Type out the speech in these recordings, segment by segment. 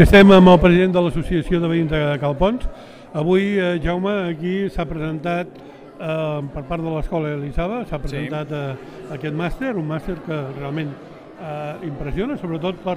Estem amb el president de l'Associació de Veïns de Calpons. Avui, eh, Jaume, aquí s'ha presentat eh, per part de l'escola Elisava, s'ha presentat eh, aquest màster, un màster que realment eh, impressiona, sobretot per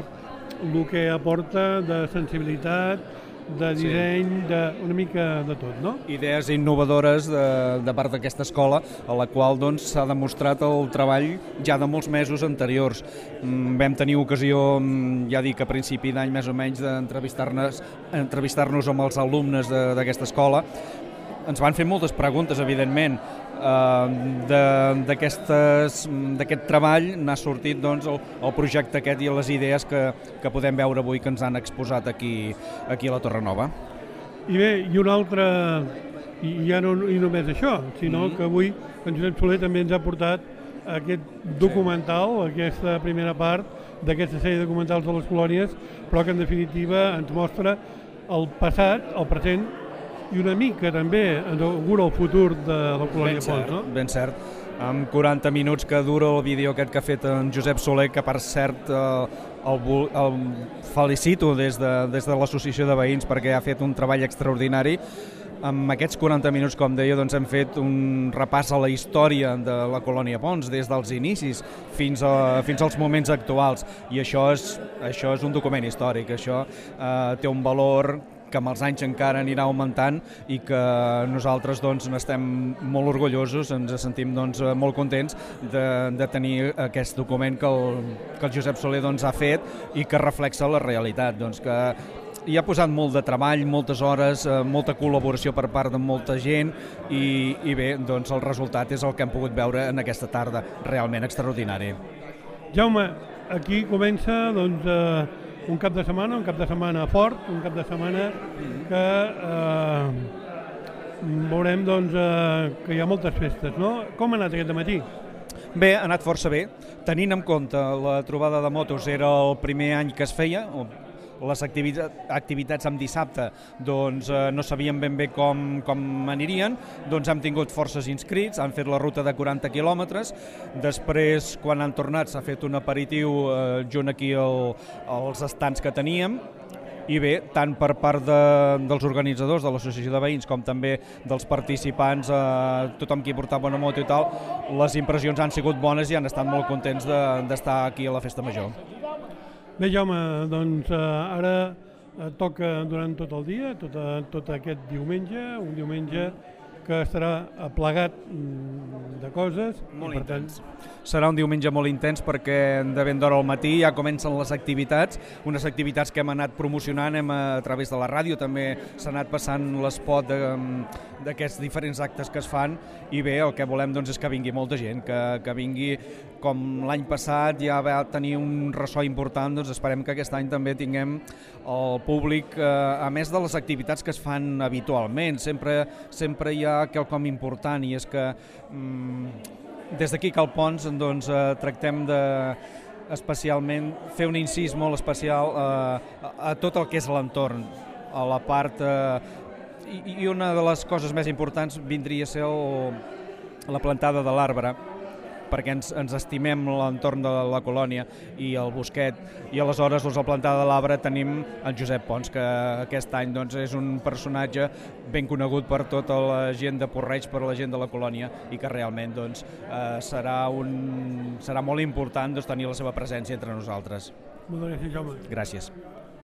el que aporta de sensibilitat, de disseny, sí. de, una mica de tot, no? Idees innovadores de, de part d'aquesta escola, a la qual doncs, s'ha doncs, demostrat el treball ja de molts mesos anteriors. Mm, vam tenir ocasió, mm, ja dic, a principi d'any més o menys, d'entrevistar-nos entrevistar amb els alumnes d'aquesta escola. Ens van fer moltes preguntes, evidentment, eh, d'aquest treball n'ha sortit doncs, el, el projecte aquest i les idees que, que podem veure avui que ens han exposat aquí, aquí a la Torre Nova. I bé, i un altre, i ja no i només això, sinó mm -hmm. que avui en Josep Soler també ens ha portat aquest documental, sí. aquesta primera part d'aquesta sèrie de documentals de les colònies, però que en definitiva ens mostra el passat, el present i una mica també augura el futur de la colònia ben Pons, no? Ben cert, amb 40 minuts que dura el vídeo aquest que ha fet en Josep Soler, que per cert eh, el, el felicito des de, des de l'associació de veïns perquè ha fet un treball extraordinari amb aquests 40 minuts, com deia, doncs hem fet un repàs a la història de la colònia Pons, des dels inicis fins, a, fins als moments actuals. I això és, això és un document històric, això eh, té un valor que amb els anys encara anirà augmentant i que nosaltres doncs, estem molt orgullosos, ens sentim doncs, molt contents de, de tenir aquest document que el, que el Josep Soler doncs, ha fet i que reflexa la realitat, doncs, que hi ha posat molt de treball, moltes hores, eh, molta col·laboració per part de molta gent i, i bé, doncs el resultat és el que hem pogut veure en aquesta tarda, realment extraordinari. Jaume, aquí comença doncs, eh, un cap de setmana, un cap de setmana fort, un cap de setmana que eh, veurem doncs, eh, que hi ha moltes festes. No? Com ha anat aquest matí? Bé, ha anat força bé. Tenint en compte la trobada de motos era el primer any que es feia, o les activitats amb dissabte doncs, eh, no sabíem ben bé com, com anirien, doncs hem tingut forces inscrits, han fet la ruta de 40 quilòmetres, després quan han tornat s'ha fet un aperitiu eh, junt aquí el, als estants que teníem, i bé, tant per part de, dels organitzadors de l'associació de veïns com també dels participants, eh, tothom qui portava una moto i tal, les impressions han sigut bones i han estat molt contents d'estar de, aquí a la Festa Major. Bé, Jaume, doncs eh, ara eh, toca durant tot el dia, tot, tot aquest diumenge, un diumenge que estarà plegat mm, de coses. Molt i, per intens. Tant, serà un diumenge molt intens perquè de ben d'hora al matí ja comencen les activitats, unes activitats que hem anat promocionant hem, a través de la ràdio, també s'ha anat passant l'espot d'aquests diferents actes que es fan i bé, el que volem doncs, és que vingui molta gent, que, que vingui com l'any passat ja va tenir un ressò important, doncs esperem que aquest any també tinguem el públic, eh, a més de les activitats que es fan habitualment, sempre, sempre hi ha quelcom important i és que mm, des d'aquí Cal Pons doncs, eh, tractem de especialment fer un incís molt especial eh, a, a tot el que és l'entorn, a la part... Eh, i, I una de les coses més importants vindria a ser el, la plantada de l'arbre, perquè ens, ens estimem l'entorn de la colònia i el bosquet i aleshores doncs, al plantar de l'arbre tenim en Josep Pons que aquest any doncs, és un personatge ben conegut per tota la gent de Porreig, per la gent de la colònia i que realment doncs, eh, serà, un, serà molt important doncs, tenir la seva presència entre nosaltres. Moltes gràcies, Jaume. Gràcies.